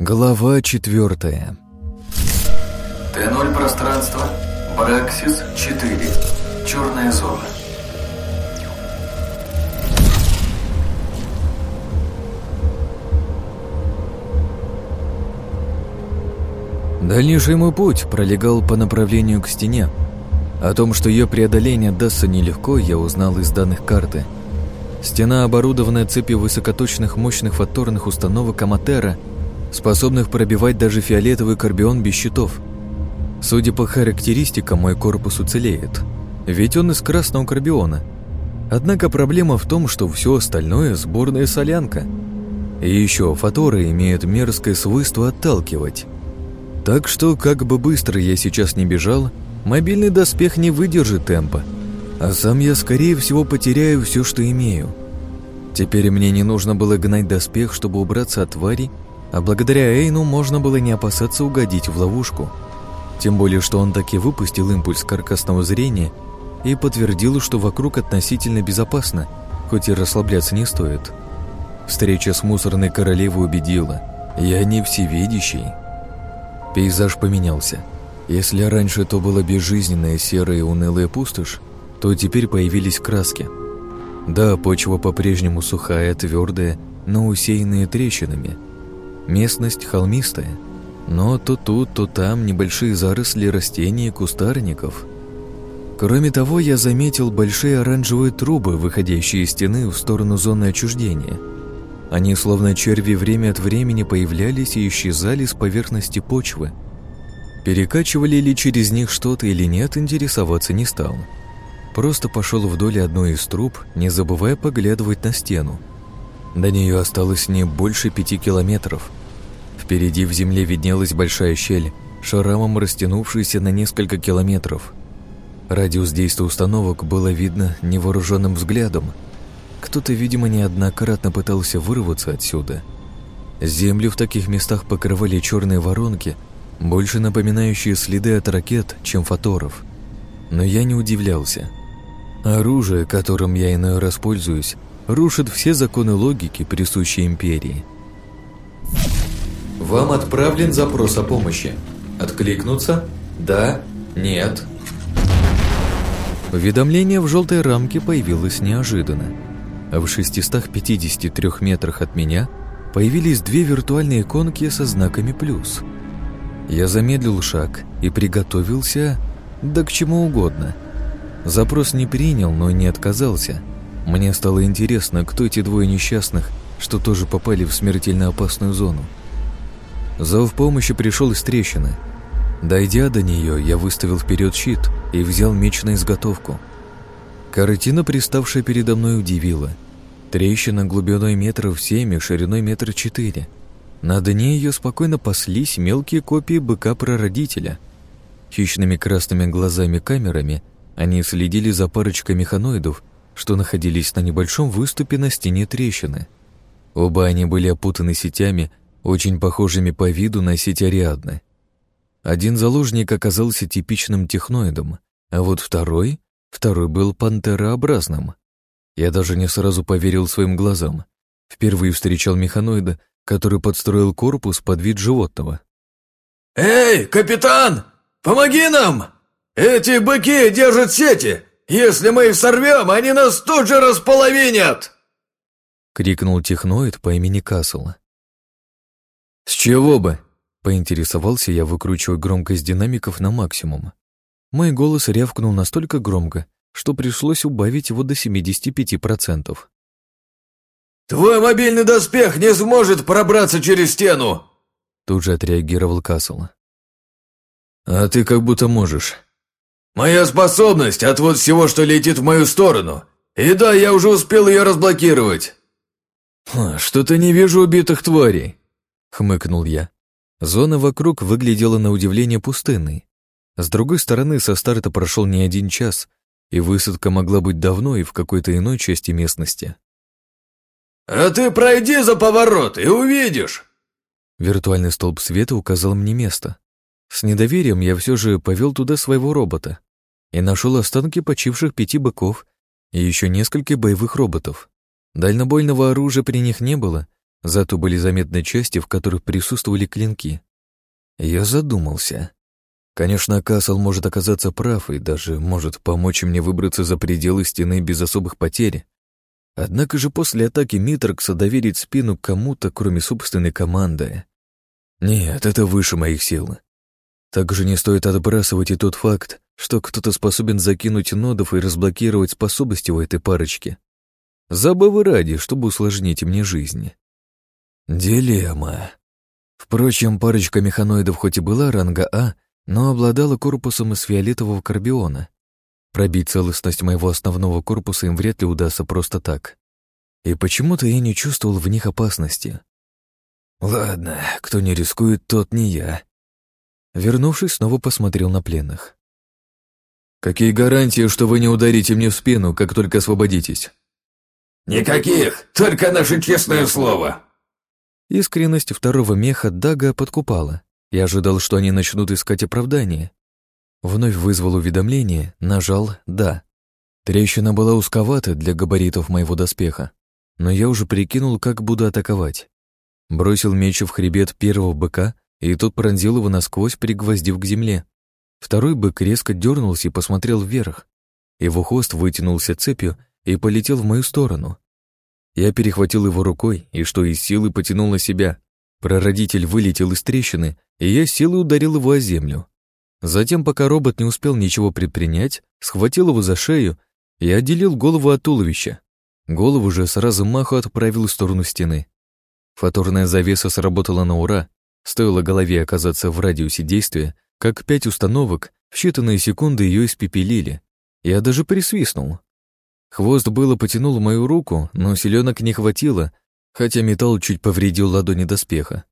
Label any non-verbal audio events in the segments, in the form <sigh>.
Глава четвертая. Т0 пространство. Браксис 4. Черная зона. Дальнейший мой путь пролегал по направлению к стене. О том, что ее преодоление дастся нелегко, я узнал из данных карты. Стена, оборудованная цепью высокоточных мощных фоторных установок Аматера, способных пробивать даже фиолетовый карбион без щитов. Судя по характеристикам, мой корпус уцелеет, ведь он из красного карбиона. Однако проблема в том, что все остальное – сборная солянка. И еще фоторы имеют мерзкое свойство отталкивать. Так что, как бы быстро я сейчас не бежал, мобильный доспех не выдержит темпа, а сам я, скорее всего, потеряю все, что имею. Теперь мне не нужно было гнать доспех, чтобы убраться от твари, а благодаря Эйну можно было не опасаться угодить в ловушку. Тем более, что он таки выпустил импульс каркасного зрения и подтвердил, что вокруг относительно безопасно, хоть и расслабляться не стоит. Встреча с мусорной королевой убедила, я не всевидящий. Пейзаж поменялся. Если раньше то была безжизненная серая и унылая пустошь, то теперь появились краски. Да, почва по-прежнему сухая, твердая, но усеянная трещинами. Местность холмистая, но то тут, то там небольшие заросли растений и кустарников. Кроме того, я заметил большие оранжевые трубы, выходящие из стены в сторону зоны отчуждения – они, словно черви, время от времени появлялись и исчезали с поверхности почвы. Перекачивали ли через них что-то или нет, интересоваться не стал. Просто пошел вдоль одной из труб, не забывая поглядывать на стену. До нее осталось не больше пяти километров. Впереди в земле виднелась большая щель, шарамом растянувшаяся на несколько километров. Радиус действия установок было видно невооруженным взглядом – кто-то, видимо, неоднократно пытался вырваться отсюда. Землю в таких местах покрывали черные воронки, больше напоминающие следы от ракет, чем фоторов. Но я не удивлялся. Оружие, которым я иной раз пользуюсь, рушит все законы логики, присущие империи. Вам отправлен запрос о помощи. Откликнуться? Да? Нет? Уведомление в желтой рамке появилось неожиданно а в 653 метрах от меня появились две виртуальные иконки со знаками «плюс». Я замедлил шаг и приготовился, да к чему угодно. Запрос не принял, но не отказался. Мне стало интересно, кто эти двое несчастных, что тоже попали в смертельно опасную зону. Зов помощи пришел из трещины. Дойдя до нее, я выставил вперед щит и взял меч на изготовку – Картина, приставшая передо мной, удивила. Трещина глубиной метров семь и шириной метра четыре. На дне ее спокойно паслись мелкие копии быка-прародителя. Хищными красными глазами-камерами они следили за парочкой механоидов, что находились на небольшом выступе на стене трещины. Оба они были опутаны сетями, очень похожими по виду на сеть Ариадны. Один заложник оказался типичным техноидом, а вот второй Второй был пантерообразным. Я даже не сразу поверил своим глазам. Впервые встречал механоида, который подстроил корпус под вид животного. «Эй, капитан! Помоги нам! Эти быки держат сети! Если мы их сорвем, они нас тут же располовинят!» Крикнул техноид по имени Касл. «С чего бы?» — поинтересовался я, выкручивая громкость динамиков на максимум. Мой голос рявкнул настолько громко, что пришлось убавить его до 75%. «Твой мобильный доспех не сможет пробраться через стену!» Тут же отреагировал Кассел. «А ты как будто можешь». «Моя способность — отвод всего, что летит в мою сторону. И да, я уже успел ее разблокировать». «Что-то не вижу убитых тварей», — хмыкнул я. Зона вокруг выглядела на удивление пустынной. С другой стороны, со старта прошел не один час, и высадка могла быть давно и в какой-то иной части местности. «А ты пройди за поворот и увидишь!» Виртуальный столб света указал мне место. С недоверием я все же повел туда своего робота и нашел останки почивших пяти быков и еще несколько боевых роботов. Дальнобойного оружия при них не было, Зато были заметны части, в которых присутствовали клинки. Я задумался. Конечно, Касл может оказаться прав и даже может помочь мне выбраться за пределы стены без особых потерь. Однако же после атаки Митрокса доверить спину кому-то, кроме собственной команды. Нет, это выше моих сил. Также не стоит отбрасывать и тот факт, что кто-то способен закинуть нодов и разблокировать способности у этой парочки. Забавы ради, чтобы усложнить мне жизнь. Дилемма. Впрочем, парочка механоидов хоть и была ранга А, но обладала корпусом из фиолетового карбиона. Пробить целостность моего основного корпуса им вряд ли удастся просто так. И почему-то я не чувствовал в них опасности. Ладно, кто не рискует, тот не я. Вернувшись, снова посмотрел на пленных. «Какие гарантии, что вы не ударите мне в спину, как только освободитесь?» «Никаких, только наше честное слово!» Искренность второго меха Дага подкупала. Я ожидал, что они начнут искать оправдание. Вновь вызвал уведомление, нажал «Да». Трещина была узковата для габаритов моего доспеха, но я уже прикинул, как буду атаковать. Бросил меч в хребет первого быка, и тот пронзил его насквозь, пригвоздив к земле. Второй бык резко дернулся и посмотрел вверх. Его хвост вытянулся цепью и полетел в мою сторону. Я перехватил его рукой и, что из силы, потянул на себя. Прародитель вылетел из трещины, и я силой ударил его о землю. Затем, пока робот не успел ничего предпринять, схватил его за шею и отделил голову от туловища. Голову же сразу маху отправил в сторону стены. Фаторная завеса сработала на ура, стоило голове оказаться в радиусе действия, как пять установок в считанные секунды ее испепелили. Я даже присвистнул. Хвост было потянул мою руку, но селенок не хватило, хотя металл чуть повредил ладони доспеха.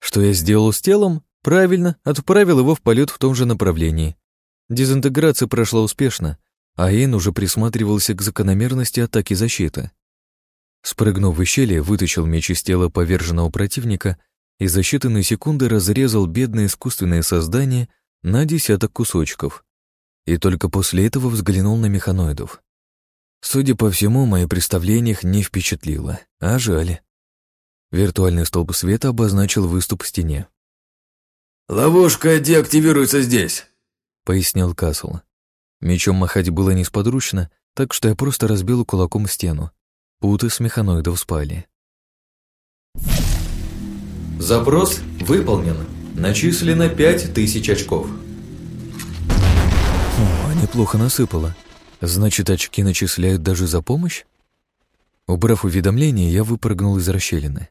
Что я сделал с телом? Правильно, отправил его в полет в том же направлении. Дезинтеграция прошла успешно, а Ин уже присматривался к закономерности атаки защиты. Спрыгнув в щели, вытащил меч из тела поверженного противника и за считанные секунды разрезал бедное искусственное создание на десяток кусочков. И только после этого взглянул на механоидов. Судя по всему, мое представление их не впечатлило, а жаль. Виртуальный столб света обозначил выступ в стене. «Ловушка деактивируется здесь», — пояснил Касл. Мечом махать было несподручно, так что я просто разбил кулаком стену. Путы с механоидов спали. Запрос выполнен. Начислено 5000 очков. О, неплохо насыпало. Значит, очки начисляют даже за помощь? Убрав уведомление, я выпрыгнул из расщелины.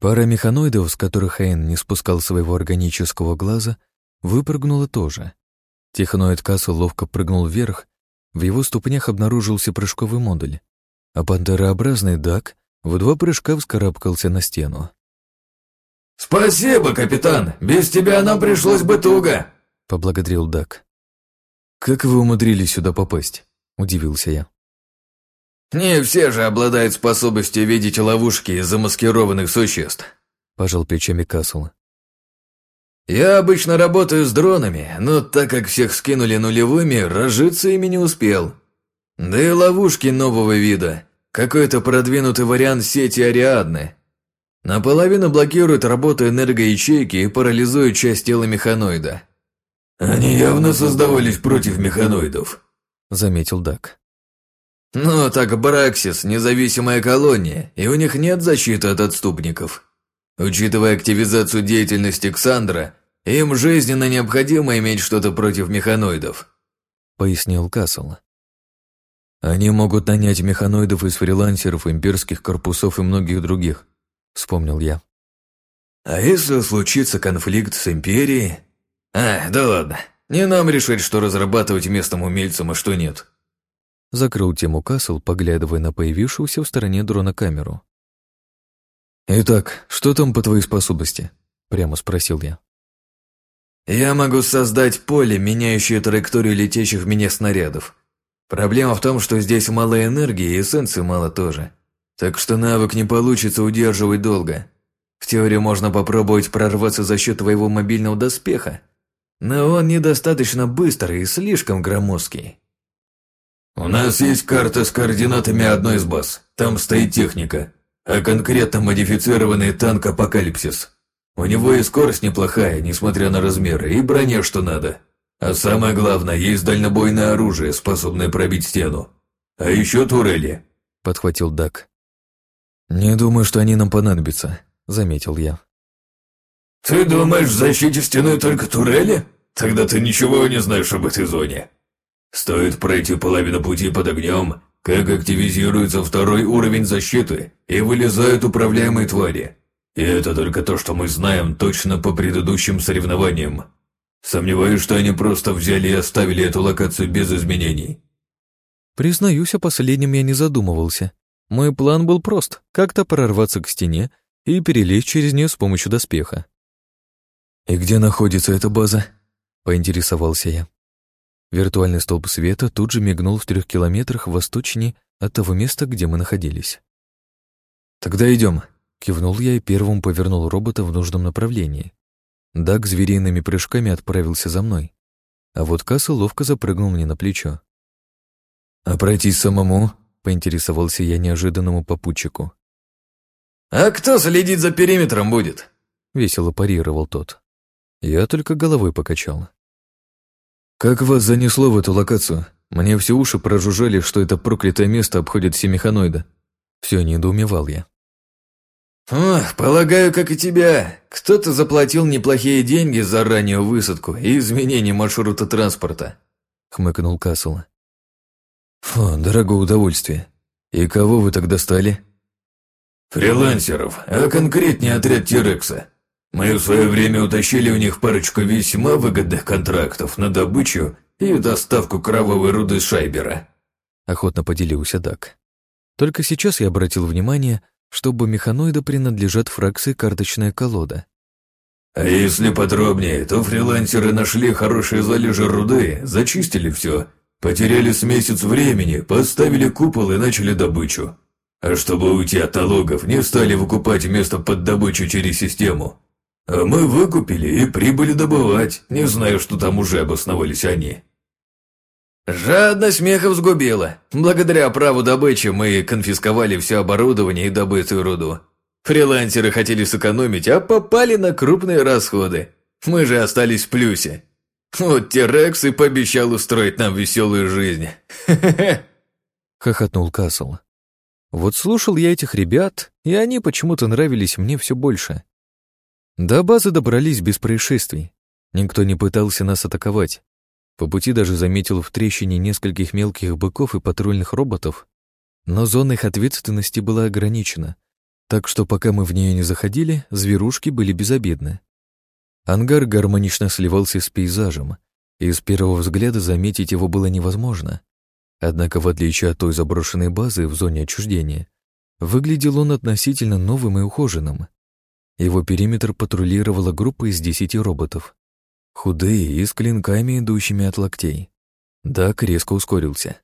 Пара механоидов, с которых Эйн не спускал своего органического глаза, выпрыгнула тоже. Техноид Кассел ловко прыгнул вверх, в его ступнях обнаружился прыжковый модуль, а пантерообразный Дак в два прыжка вскарабкался на стену. «Спасибо, капитан! Без тебя нам пришлось бы туго!» — поблагодарил Дак. «Как вы умудрились сюда попасть?» Удивился я. «Не все же обладают способностью видеть ловушки из замаскированных существ», пожал плечами Касл. «Я обычно работаю с дронами, но так как всех скинули нулевыми, разжиться ими не успел. Да и ловушки нового вида, какой-то продвинутый вариант сети Ариадны. Наполовину блокируют работу энергоячейки и парализуют часть тела механоида». «Они явно создавались против механоидов», — заметил Дак. «Ну, так Браксис — независимая колония, и у них нет защиты от отступников. Учитывая активизацию деятельности Ксандра, им жизненно необходимо иметь что-то против механоидов», — пояснил Кассел. «Они могут нанять механоидов из фрилансеров, имперских корпусов и многих других», — вспомнил я. «А если случится конфликт с Империей?» «А, да ладно, не нам решить, что разрабатывать местным умельцам, а что нет. Закрыл тему Касл, поглядывая на появившуюся в стороне дрона камеру. «Итак, что там по твоей способности?» — прямо спросил я. «Я могу создать поле, меняющее траекторию летящих в меня снарядов. Проблема в том, что здесь мало энергии и эссенции мало тоже. Так что навык не получится удерживать долго. В теории можно попробовать прорваться за счет твоего мобильного доспеха, но он недостаточно быстрый и слишком громоздкий. «У нас есть карта с координатами одной из баз. Там стоит техника. а конкретно модифицированный танк «Апокалипсис». У него и скорость неплохая, несмотря на размеры, и броня что надо. А самое главное, есть дальнобойное оружие, способное пробить стену. А еще турели», — подхватил Дак. «Не думаю, что они нам понадобятся», — заметил я. «Ты думаешь, в защите стены только турели? Тогда ты ничего не знаешь об этой зоне. Стоит пройти половину пути под огнем, как активизируется второй уровень защиты и вылезают управляемые твари. И это только то, что мы знаем точно по предыдущим соревнованиям. Сомневаюсь, что они просто взяли и оставили эту локацию без изменений. Признаюсь, о последнем я не задумывался. Мой план был прост — как-то прорваться к стене и перелезть через нее с помощью доспеха. «И где находится эта база?» — поинтересовался я. Виртуальный столб света тут же мигнул в трех километрах восточнее от того места, где мы находились. «Тогда идем», — кивнул я и первым повернул робота в нужном направлении. Даг звериными прыжками отправился за мной, а вот Касса ловко запрыгнул мне на плечо. «А пройтись самому?» — поинтересовался я неожиданному попутчику. «А кто следить за периметром будет?» — весело парировал тот. Я только головой покачал. «Как вас занесло в эту локацию? Мне все уши прожужжали, что это проклятое место обходит все механоиды». Все недоумевал я. «Ох, полагаю, как и тебя. Кто-то заплатил неплохие деньги за раннюю высадку и изменение маршрута транспорта», — хмыкнул Кассел. «Фу, дорогое удовольствие. И кого вы тогда стали?» «Фрилансеров, а конкретнее отряд Тирекса. Мы в свое время утащили у них парочку весьма выгодных контрактов на добычу и доставку кровавой руды Шайбера», — охотно поделился Дак. Только сейчас я обратил внимание, что оба механоида принадлежат фракции «Карточная колода». «А если подробнее, то фрилансеры нашли хорошие залежи руды, зачистили все, потеряли с месяц времени, поставили купол и начали добычу. А чтобы уйти от налогов, не стали выкупать место под добычу через систему, а мы выкупили и прибыли добывать, не знаю, что там уже обосновались они. Жадность мехов сгубила. Благодаря праву добычи мы конфисковали все оборудование и добытую руду. Фрилансеры хотели сэкономить, а попали на крупные расходы. Мы же остались в плюсе. Вот Терекс и пообещал устроить нам веселую жизнь. Хохотнул Касл. Вот слушал я этих ребят, и они почему-то нравились мне все больше. До базы добрались без происшествий. Никто не пытался нас атаковать. По пути даже заметил в трещине нескольких мелких быков и патрульных роботов, но зона их ответственности была ограничена, так что пока мы в нее не заходили, зверушки были безобидны. Ангар гармонично сливался с пейзажем, и с первого взгляда заметить его было невозможно. Однако, в отличие от той заброшенной базы в зоне отчуждения, выглядел он относительно новым и ухоженным. Его периметр патрулировала группа из десяти роботов. Худые и с клинками, идущими от локтей. Дак резко ускорился.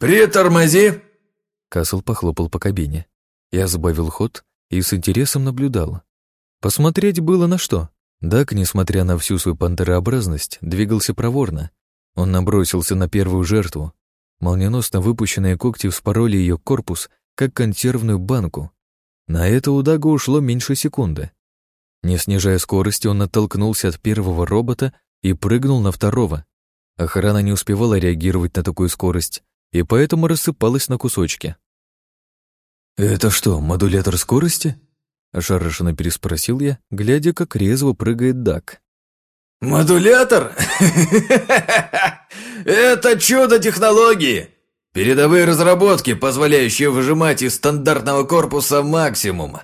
«Притормози!» Касл похлопал по кабине. Я сбавил ход и с интересом наблюдал. Посмотреть было на что. Дак, несмотря на всю свою пантерообразность, двигался проворно. Он набросился на первую жертву. Молниеносно выпущенные когти вспороли ее корпус, как консервную банку, на это у Дага ушло меньше секунды. Не снижая скорости, он оттолкнулся от первого робота и прыгнул на второго. Охрана не успевала реагировать на такую скорость, и поэтому рассыпалась на кусочки. «Это что, модулятор скорости?» — ошарашенно переспросил я, глядя, как резво прыгает Дак. «Модулятор? <laughs> Это чудо технологии! Передовые разработки, позволяющие выжимать из стандартного корпуса максимум.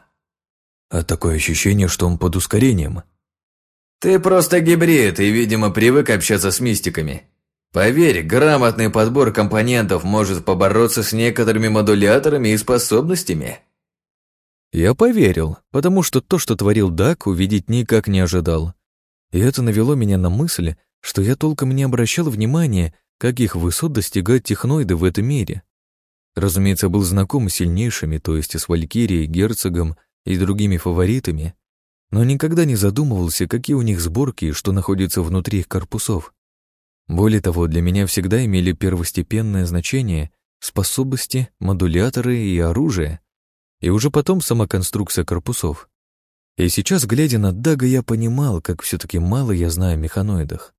А такое ощущение, что он под ускорением. Ты просто гибрид и, видимо, привык общаться с мистиками. Поверь, грамотный подбор компонентов может побороться с некоторыми модуляторами и способностями. Я поверил, потому что то, что творил Дак, увидеть никак не ожидал. И это навело меня на мысль, что я толком не обращал внимания каких высот достигают техноиды в этом мире. Разумеется, был знаком с сильнейшими, то есть с Валькирией, Герцогом и другими фаворитами, но никогда не задумывался, какие у них сборки и что находится внутри их корпусов. Более того, для меня всегда имели первостепенное значение способности, модуляторы и оружие. И уже потом сама конструкция корпусов. И сейчас, глядя на Дага, я понимал, как все-таки мало я знаю о механоидах.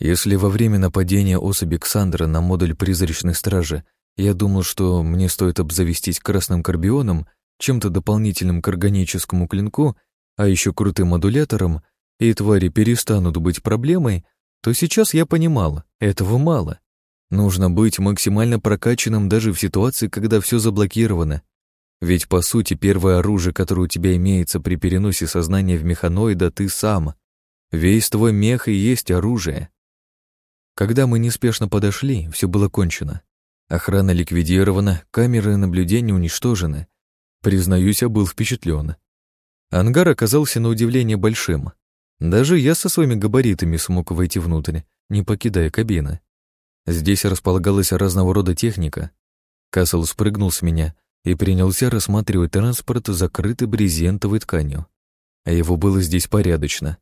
Если во время нападения особи Ксандра на модуль призрачной стражи я думал, что мне стоит обзавестись красным карбионом, чем-то дополнительным к органическому клинку, а еще крутым модулятором, и твари перестанут быть проблемой, то сейчас я понимал, этого мало. Нужно быть максимально прокачанным даже в ситуации, когда все заблокировано. Ведь, по сути, первое оружие, которое у тебя имеется при переносе сознания в механоида, ты сам. Весь твой мех и есть оружие. Когда мы неспешно подошли, все было кончено. Охрана ликвидирована, камеры наблюдения уничтожены. Признаюсь, я был впечатлен. Ангар оказался на удивление большим. Даже я со своими габаритами смог войти внутрь, не покидая кабины. Здесь располагалась разного рода техника. Кассел спрыгнул с меня и принялся рассматривать транспорт, закрытый брезентовой тканью. А его было здесь порядочно.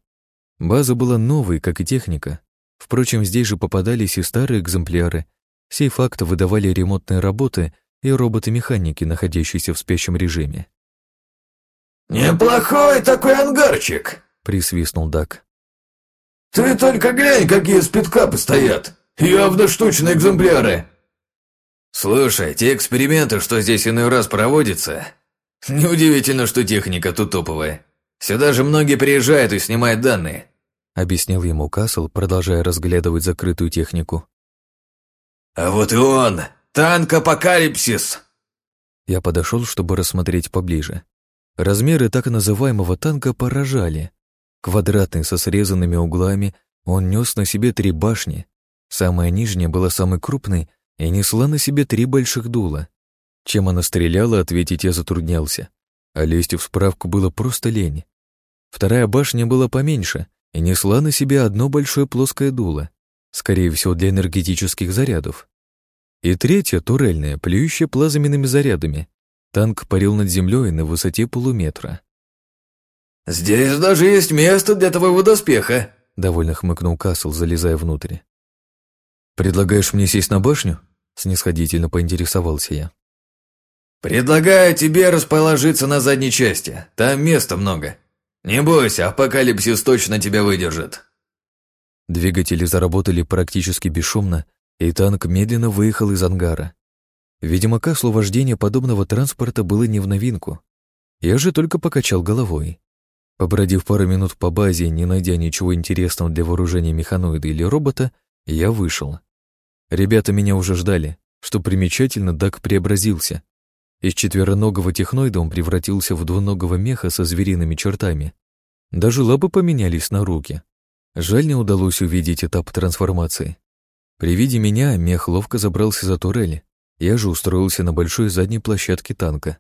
База была новой, как и техника. Впрочем, здесь же попадались и старые экземпляры. Сей факт выдавали ремонтные работы и роботы-механики, находящиеся в спящем режиме. «Неплохой такой ангарчик!» присвистнул Дак. «Ты только глянь, какие спидкапы стоят! Явно штучные экземпляры!» «Слушай, те эксперименты, что здесь иной раз проводятся, неудивительно, что техника тут топовая. Сюда же многие приезжают и снимают данные», объяснил ему Касл, продолжая разглядывать закрытую технику. «А вот и он! Танк Апокалипсис!» Я подошел, чтобы рассмотреть поближе. Размеры так называемого танка поражали. Квадратный, со срезанными углами, он нес на себе три башни. Самая нижняя была самой крупной и несла на себе три больших дула. Чем она стреляла, ответить я затруднялся. А лезть в справку было просто лень. Вторая башня была поменьше и несла на себе одно большое плоское дуло, скорее всего, для энергетических зарядов. И третья, турельная, плюющая плазменными зарядами. Танк парил над землей на высоте полуметра. «Здесь даже есть место для твоего доспеха», — довольно хмыкнул Касл, залезая внутрь. «Предлагаешь мне сесть на башню?» — снисходительно поинтересовался я. «Предлагаю тебе расположиться на задней части. Там места много. Не бойся, апокалипсис точно тебя выдержит». Двигатели заработали практически бесшумно, и танк медленно выехал из ангара. Видимо, Каслу вождение подобного транспорта было не в новинку. Я же только покачал головой. Побродив пару минут по базе, не найдя ничего интересного для вооружения механоида или робота, я вышел. Ребята меня уже ждали. Что примечательно, Дак преобразился. Из четвероногого техноида он превратился в двуногого меха со звериными чертами. Даже лапы поменялись на руки. Жаль, не удалось увидеть этап трансформации. При виде меня мех ловко забрался за турели. Я же устроился на большой задней площадке танка.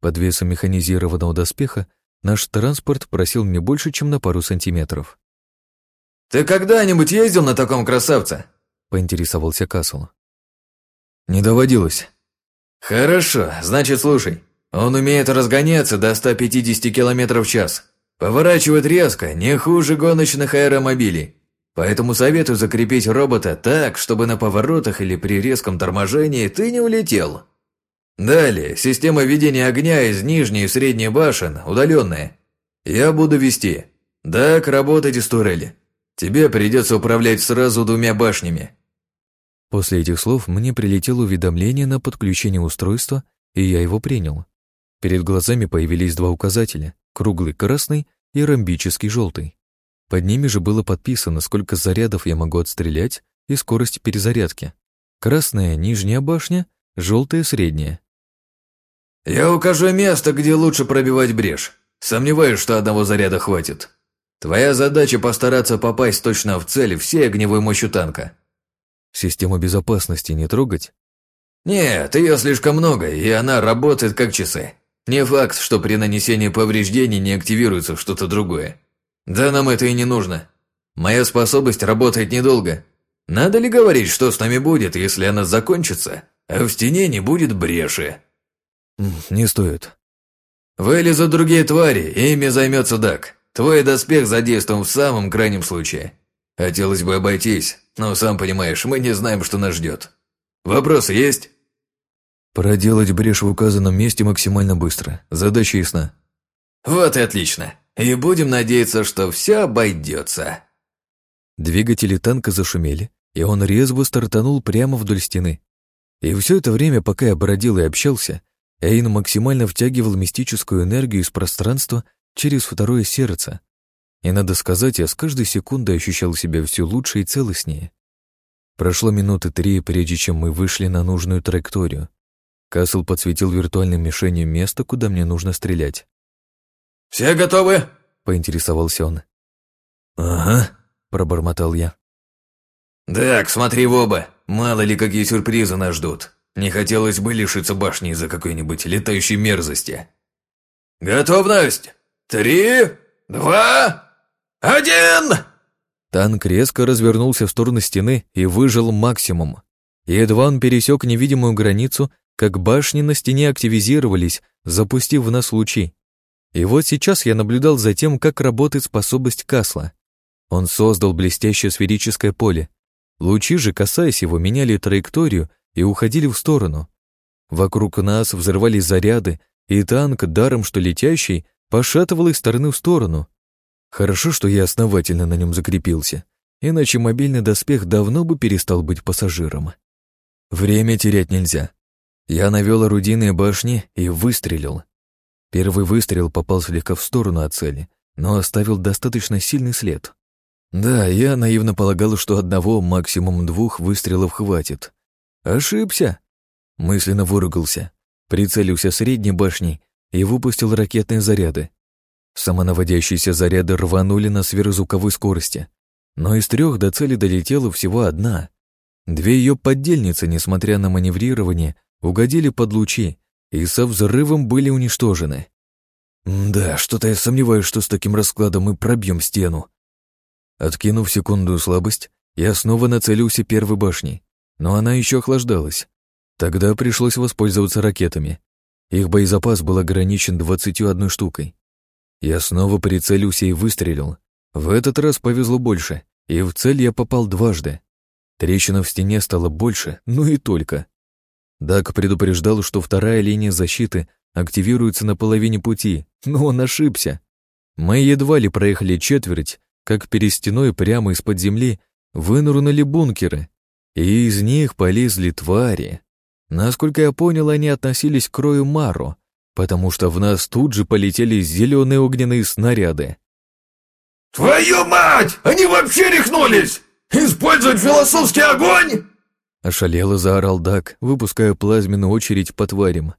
Под весом механизированного доспеха Наш транспорт просил мне больше, чем на пару сантиметров. «Ты когда-нибудь ездил на таком красавце?» — поинтересовался Касл. «Не доводилось». «Хорошо, значит, слушай. Он умеет разгоняться до 150 км в час. Поворачивает резко, не хуже гоночных аэромобилей. Поэтому советую закрепить робота так, чтобы на поворотах или при резком торможении ты не улетел. Далее, система ведения огня из нижней и средней башен, удаленная. Я буду вести. Так, работать из турели. Тебе придется управлять сразу двумя башнями. После этих слов мне прилетело уведомление на подключение устройства, и я его принял. Перед глазами появились два указателя — круглый красный и ромбический желтый. Под ними же было подписано, сколько зарядов я могу отстрелять и скорость перезарядки. Красная — нижняя башня, желтая — средняя. «Я укажу место, где лучше пробивать брешь. Сомневаюсь, что одного заряда хватит. Твоя задача постараться попасть точно в цель всей огневой мощью танка». «Систему безопасности не трогать?» «Нет, ее слишком много, и она работает как часы. Не факт, что при нанесении повреждений не активируется что-то другое. Да нам это и не нужно. Моя способность работает недолго. Надо ли говорить, что с нами будет, если она закончится, а в стене не будет бреши?» «Не стоит». «Вылезут другие твари, ими займется Дак. Твой доспех задействован в самом крайнем случае. Хотелось бы обойтись, но, сам понимаешь, мы не знаем, что нас ждет. Вопросы есть?» Проделать брешь в указанном месте максимально быстро. Задача ясна. Вот и отлично. И будем надеяться, что все обойдется. Двигатели танка зашумели, и он резво стартанул прямо вдоль стены. И все это время, пока я бродил и общался, Эйн максимально втягивал мистическую энергию из пространства через второе сердце. И, надо сказать, я с каждой секундой ощущал себя все лучше и целостнее. Прошло минуты три, прежде чем мы вышли на нужную траекторию. Касл подсветил виртуальным мишенью место, куда мне нужно стрелять. «Все готовы?» — поинтересовался он. «Ага», — пробормотал я. «Так, смотри в оба. Мало ли, какие сюрпризы нас ждут. Не хотелось бы лишиться башни из-за какой-нибудь летающей мерзости. Готовность! Три, два, один!» Танк резко развернулся в сторону стены и выжил максимум. едва он пересек невидимую границу, как башни на стене активизировались, запустив в нас лучи. И вот сейчас я наблюдал за тем, как работает способность Касла. Он создал блестящее сферическое поле. Лучи же, касаясь его, меняли траекторию и уходили в сторону. Вокруг нас взрывались заряды, и танк, даром что летящий, пошатывал из стороны в сторону. Хорошо, что я основательно на нем закрепился, иначе мобильный доспех давно бы перестал быть пассажиром. Время терять нельзя. Я навел орудийные башни и выстрелил. Первый выстрел попал слегка в сторону от цели, но оставил достаточно сильный след. Да, я наивно полагал, что одного, максимум двух выстрелов хватит. Ошибся. Мысленно выругался, прицелился средней башней и выпустил ракетные заряды. Самонаводящиеся заряды рванули на сверхзвуковой скорости, но из трех до цели долетела всего одна. Две ее поддельницы, несмотря на маневрирование, угодили под лучи и со взрывом были уничтожены. Да, что-то я сомневаюсь, что с таким раскладом мы пробьем стену. Откинув секундную слабость, я снова нацелился первой башней, но она еще охлаждалась. Тогда пришлось воспользоваться ракетами. Их боезапас был ограничен 21 штукой. Я снова прицелился и выстрелил. В этот раз повезло больше, и в цель я попал дважды. Трещина в стене стала больше, ну и только. Дак предупреждал, что вторая линия защиты активируется на половине пути, но он ошибся. Мы едва ли проехали четверть, как перед стеной прямо из-под земли вынырнули бункеры, и из них полезли твари. Насколько я понял, они относились к крою Мару, потому что в нас тут же полетели зеленые огненные снаряды. «Твою мать! Они вообще рехнулись! Использовать философский огонь!» Ошалело заорал Дак, выпуская плазменную очередь по тварям.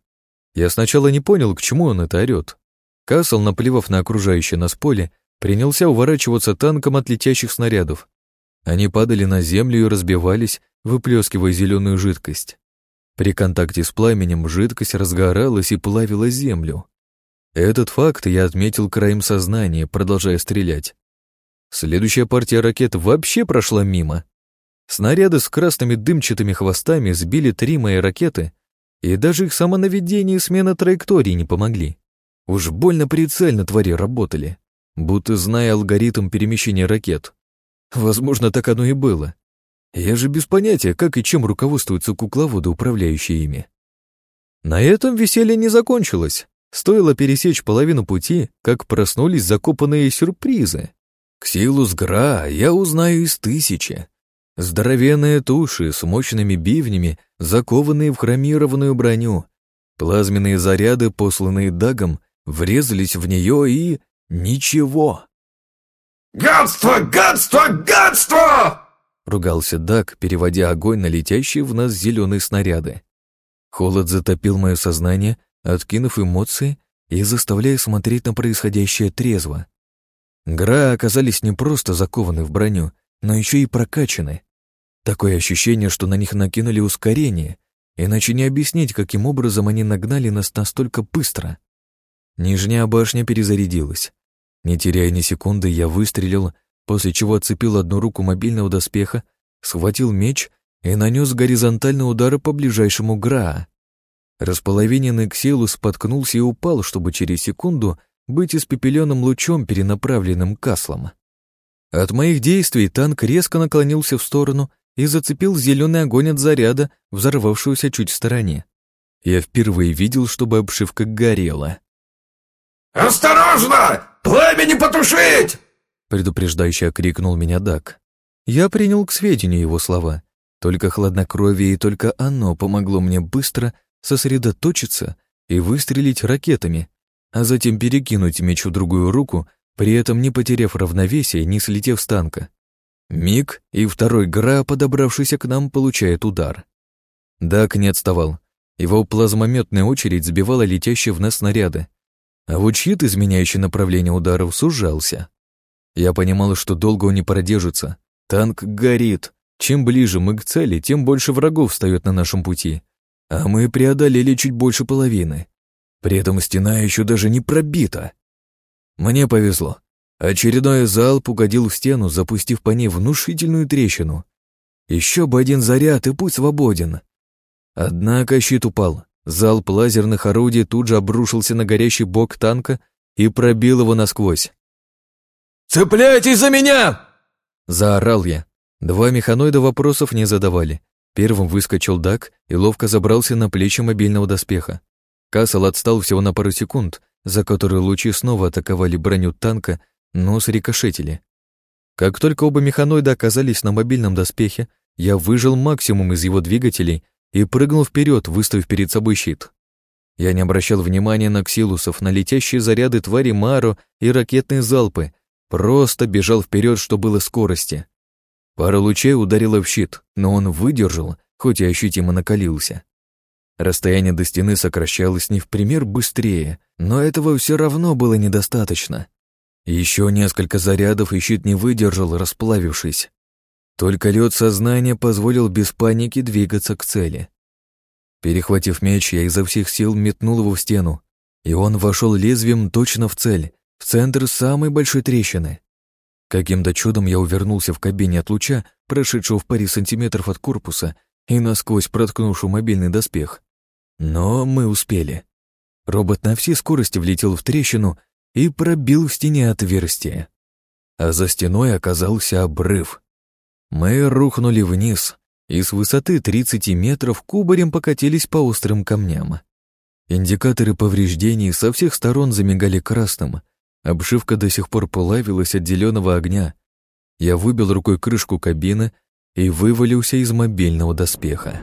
Я сначала не понял, к чему он это орёт. Кассел, наплевав на окружающее нас поле, принялся уворачиваться танком от летящих снарядов. Они падали на землю и разбивались, выплескивая зеленую жидкость. При контакте с пламенем жидкость разгоралась и плавила землю. Этот факт я отметил краем сознания, продолжая стрелять. Следующая партия ракет вообще прошла мимо. Снаряды с красными дымчатыми хвостами сбили три мои ракеты, и даже их самонаведение и смена траектории не помогли. Уж больно прицельно твари работали, будто зная алгоритм перемещения ракет. Возможно, так оно и было. Я же без понятия, как и чем руководствуются кукловоды, управляющие ими. На этом веселье не закончилось. Стоило пересечь половину пути, как проснулись закопанные сюрпризы. К силу сгра я узнаю из тысячи. Здоровенные туши с мощными бивнями, закованные в хромированную броню. Плазменные заряды, посланные Дагом, врезались в нее и... ничего. «Гадство! Гадство! Гадство!» — ругался Даг, переводя огонь на летящие в нас зеленые снаряды. Холод затопил мое сознание, откинув эмоции и заставляя смотреть на происходящее трезво. Гра оказались не просто закованы в броню, но еще и прокачаны. Такое ощущение, что на них накинули ускорение, иначе не объяснить, каким образом они нагнали нас настолько быстро. Нижняя башня перезарядилась. Не теряя ни секунды, я выстрелил, после чего отцепил одну руку мобильного доспеха, схватил меч и нанес горизонтальный удар по ближайшему Граа. Располовиненный Ксилу споткнулся и упал, чтобы через секунду быть испепеленным лучом, перенаправленным каслом. От моих действий танк резко наклонился в сторону и зацепил зеленый огонь от заряда, взорвавшегося чуть в стороне. Я впервые видел, чтобы обшивка горела. «Осторожно! Пламя не потушить!» Предупреждающе окрикнул меня Дак. Я принял к сведению его слова. Только хладнокровие и только оно помогло мне быстро сосредоточиться и выстрелить ракетами, а затем перекинуть меч в другую руку, при этом не потеряв равновесие, не слетев с танка. Миг, и второй Гра, подобравшийся к нам, получает удар. Дак не отставал. Его плазмометная очередь сбивала летящие в нас снаряды, а вот щит, изменяющий направление ударов, сужался. Я понимал, что долго он не продержится. Танк горит. Чем ближе мы к цели, тем больше врагов встает на нашем пути. А мы преодолели чуть больше половины. При этом стена еще даже не пробита. Мне повезло. Очередной залп угодил в стену, запустив по ней внушительную трещину. Еще бы один заряд, и путь свободен. Однако щит упал. Залп лазерных орудий тут же обрушился на горящий бок танка и пробил его насквозь. «Цепляйтесь за меня!» Заорал я. Два механоида вопросов не задавали. Первым выскочил Дак и ловко забрался на плечи мобильного доспеха. Кассел отстал всего на пару секунд, за которые лучи снова атаковали броню танка, но срикошетили. Как только оба механоида оказались на мобильном доспехе, я выжил максимум из его двигателей и прыгнул вперед, выставив перед собой щит. Я не обращал внимания на ксилусов, на летящие заряды твари Маро и ракетные залпы, просто бежал вперед, что было скорости. Пара лучей ударила в щит, но он выдержал, хоть и ощутимо накалился. Расстояние до стены сокращалось не в пример быстрее, но этого все равно было недостаточно. Еще несколько зарядов, и щит не выдержал, расплавившись. Только лед сознания позволил без паники двигаться к цели. Перехватив меч, я изо всех сил метнул его в стену, и он вошел лезвием точно в цель, в центр самой большой трещины. Каким-то чудом я увернулся в кабине от луча, прошедшего в паре сантиметров от корпуса и насквозь проткнувшего мобильный доспех. Но мы успели. Робот на всей скорости влетел в трещину и пробил в стене отверстие. А за стеной оказался обрыв. Мы рухнули вниз и с высоты 30 метров кубарем покатились по острым камням. Индикаторы повреждений со всех сторон замигали красным, обшивка до сих пор плавилась от зеленого огня. Я выбил рукой крышку кабины и вывалился из мобильного доспеха.